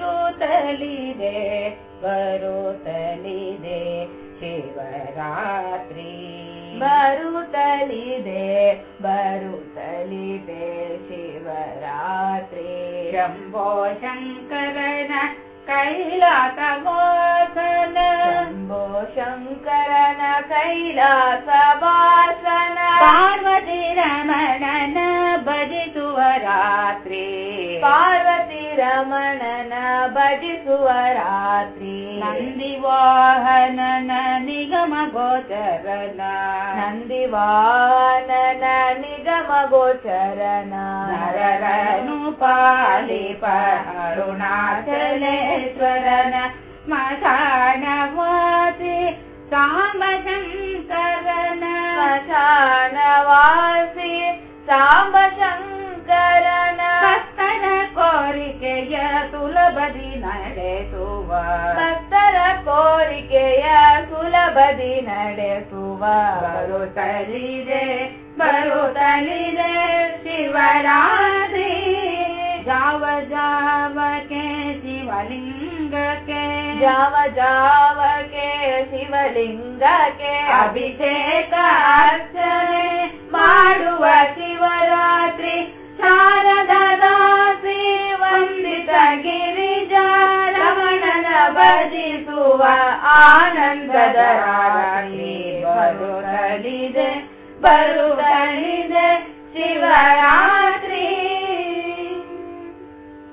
ಬರುತ್ತಲಿದೆ ಬರುತ್ತಲಿದೆ ಶಿವರಾತ್ರಿ ಬರುತ್ತಲಿದೆ ಬರುತ್ತಲಿದೆ ಶಿವರಾತ್ರಿ ಶಂಭೋ ಶಂಕರನ ಕೈಲಾಸ ವಾಸನ ಶಂಭೋ ಶಂಕರನ ಕೈಲಾಸ ವಾಸನ ಪಾರ್ವತಿ ರಮಣನ ಭಜಿಸುವ ರಾತ್ರಿ ಪಾರ್ವತಿ ರಮಣನ ಭಜಿಸುವ ರಾತ್ರಿ ನಂದಿ ವಾಹನನ ನಿಗಮ ಗೋಚರನ ನಂದಿ ವಾಹನನ ನಿಗಮ ಗೋಚರನ ನರರನು ಪಾಲಿಪ ಅರುಣಾಚಲೇಶ್ವರನ ಸ್ಮಶಾನವಾಸಿ ಸಾಂಬ ಶಂಕರನ ಸ್ಮಶಾನವಾಸಿ ಸುಲಭದಿ ನಡೆಸುವ. ಭಕ್ತರ ಕೋರಿಕೆಯ ಸುಲಭದಿ ನಡೆಸುವ. ಬರುತ್ತಲಿದೆ ಬರುತ್ತಲಿದೆ ಶಿವರಾತ್ರಿ. ಜಾವ ಜಾವಕ್ಕೆ ಶಿವಲಿಂಗಕ್ಕೆ. ಜಾವ ಜಾವಕ್ಕೆ ಶಿವಲಿಂಗಕ್ಕೆ ಅಭಿಷೇಕ ಭಜಿಸುವ ಆನಂದದ ರಾತ್ರಿ ಬರುತ್ತಲಿದೆ ಬರುತ್ತಲಿದೆ ಶಿವರಾತ್ರಿ